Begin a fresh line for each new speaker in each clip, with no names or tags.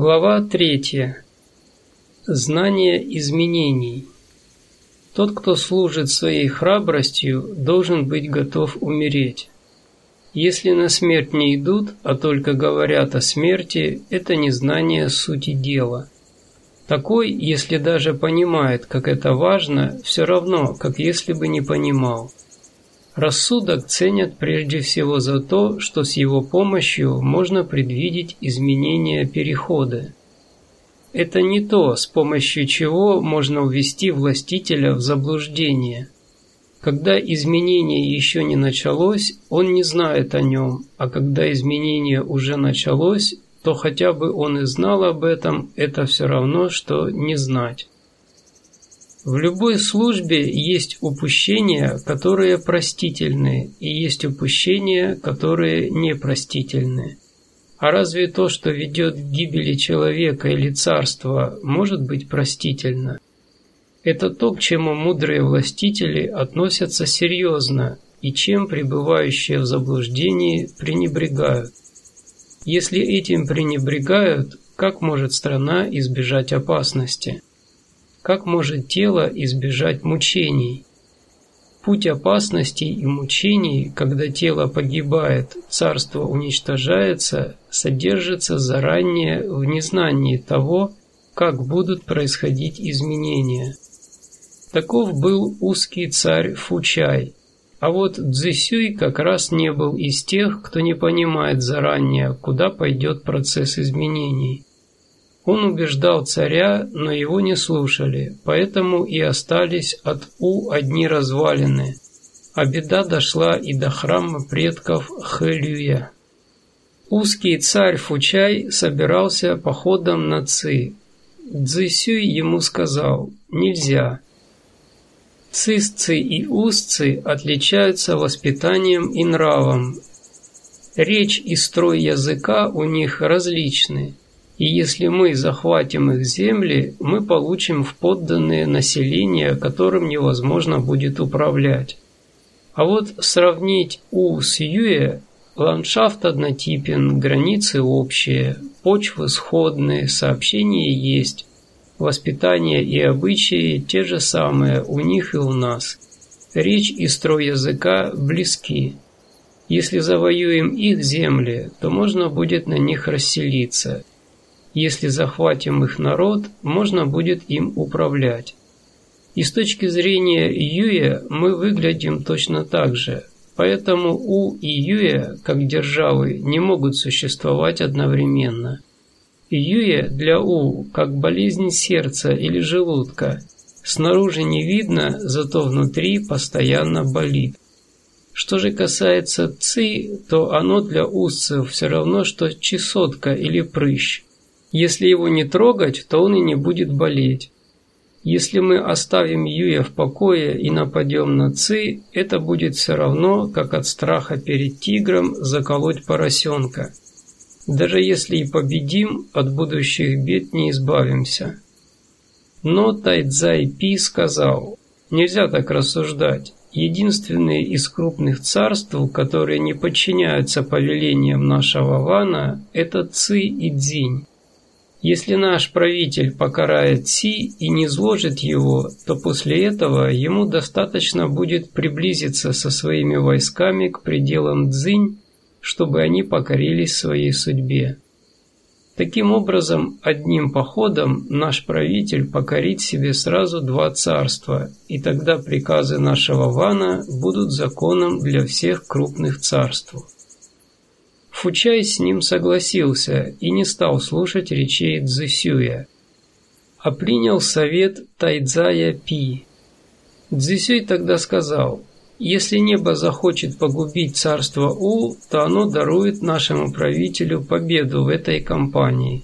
Глава 3. Знание изменений. Тот, кто служит своей храбростью, должен быть готов умереть. Если на смерть не идут, а только говорят о смерти, это незнание сути дела. Такой, если даже понимает, как это важно, все равно, как если бы не понимал. Рассудок ценят прежде всего за то, что с его помощью можно предвидеть изменения перехода. Это не то, с помощью чего можно увести властителя в заблуждение. Когда изменение еще не началось, он не знает о нем, а когда изменение уже началось, то хотя бы он и знал об этом, это все равно, что не знать. В любой службе есть упущения, которые простительны, и есть упущения, которые непростительны. А разве то, что ведет к гибели человека или царства, может быть простительно? Это то, к чему мудрые властители относятся серьезно и чем пребывающие в заблуждении пренебрегают. Если этим пренебрегают, как может страна избежать опасности? Как может тело избежать мучений? Путь опасностей и мучений, когда тело погибает, царство уничтожается, содержится заранее в незнании того, как будут происходить изменения. Таков был узкий царь Фучай, а вот Цзисюй как раз не был из тех, кто не понимает заранее, куда пойдет процесс изменений. Он убеждал царя, но его не слушали, поэтому и остались от У одни развалины, а беда дошла и до храма предков Хэлюя. Узкий царь Фучай собирался походом на Ци. Цзисюй ему сказал «Нельзя». Цисцы и узцы отличаются воспитанием и нравом. Речь и строй языка у них различны – и если мы захватим их земли, мы получим в подданные население, которым невозможно будет управлять. А вот сравнить У с Юэ, ландшафт однотипен, границы общие, почвы сходные, сообщения есть, воспитание и обычаи те же самые у них и у нас. Речь и строй языка близки. Если завоюем их земли, то можно будет на них расселиться – если захватим их народ, можно будет им управлять. И с точки зрения Юя мы выглядим точно так же. Поэтому У и Юя, как державы, не могут существовать одновременно. Юя для У, как болезнь сердца или желудка. Снаружи не видно, зато внутри постоянно болит. Что же касается ци, то оно для устцев все равно, что чесотка или прыщ. Если его не трогать, то он и не будет болеть. Если мы оставим Юя в покое и нападем на Ци, это будет все равно, как от страха перед тигром заколоть поросенка. Даже если и победим, от будущих бед не избавимся. Но Тайцзай Пи сказал, нельзя так рассуждать. Единственные из крупных царств, которые не подчиняются повелениям нашего Вана, это Ци и Дзинь. Если наш правитель покарает Си и не зложит его, то после этого ему достаточно будет приблизиться со своими войсками к пределам Цзинь, чтобы они покорились своей судьбе. Таким образом, одним походом наш правитель покорит себе сразу два царства, и тогда приказы нашего Вана будут законом для всех крупных царств. Фучай с ним согласился и не стал слушать речей Цзысюя, а принял совет Тайцзая Пи. Цзысюй тогда сказал, «Если небо захочет погубить царство У, то оно дарует нашему правителю победу в этой кампании.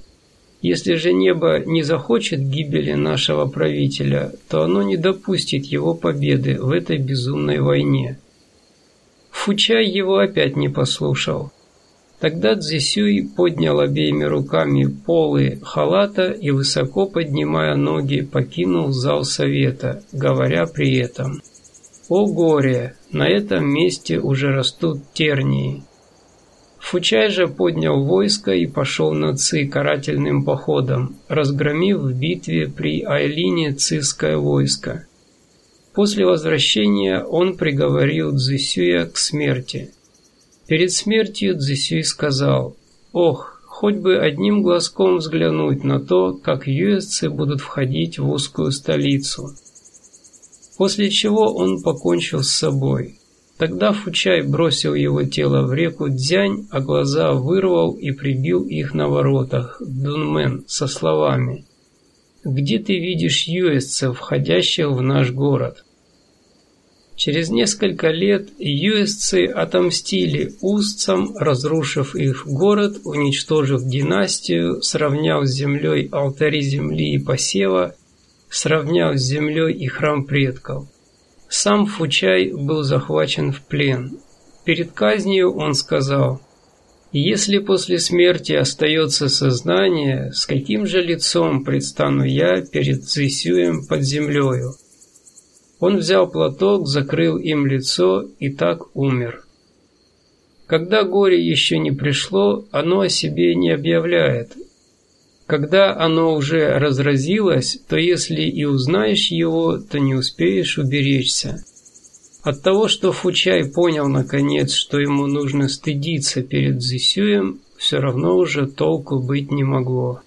Если же небо не захочет гибели нашего правителя, то оно не допустит его победы в этой безумной войне». Фучай его опять не послушал. Тогда Цзисюй поднял обеими руками полы халата и, высоко поднимая ноги, покинул зал совета, говоря при этом «О горе! На этом месте уже растут тернии!» Фучай же поднял войско и пошел на Ци карательным походом, разгромив в битве при Айлине циское войско. После возвращения он приговорил Цзисюя к смерти. Перед смертью Цзисюй сказал, «Ох, хоть бы одним глазком взглянуть на то, как юэсцы будут входить в узкую столицу». После чего он покончил с собой. Тогда Фучай бросил его тело в реку Дзянь, а глаза вырвал и прибил их на воротах, Дунмен, со словами «Где ты видишь юэсцев, входящих в наш город?» Через несколько лет юэсцы отомстили устцам, разрушив их город, уничтожив династию, сравняв с землей алтари земли и посева, сравняв с землей и храм предков. Сам Фучай был захвачен в плен. Перед казнью он сказал, «Если после смерти остается сознание, с каким же лицом предстану я перед Цисюем под землею?» Он взял платок, закрыл им лицо и так умер. Когда горе еще не пришло, оно о себе не объявляет, когда оно уже разразилось, то если и узнаешь его, то не успеешь уберечься. От того, что Фучай понял наконец, что ему нужно стыдиться перед Зисюем, все равно уже толку быть не могло.